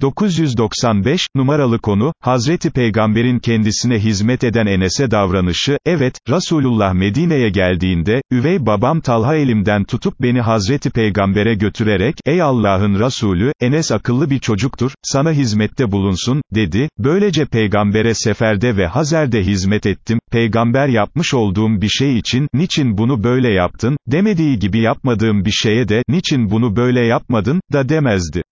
995, numaralı konu, Hazreti Peygamber'in kendisine hizmet eden Enes'e davranışı, evet, Resulullah Medine'ye geldiğinde, üvey babam Talha elimden tutup beni Hazreti Peygamber'e götürerek, ey Allah'ın Resulü, Enes akıllı bir çocuktur, sana hizmette bulunsun, dedi, böylece Peygamber'e seferde ve Hazer'de hizmet ettim, Peygamber yapmış olduğum bir şey için, niçin bunu böyle yaptın, demediği gibi yapmadığım bir şeye de, niçin bunu böyle yapmadın, da demezdi.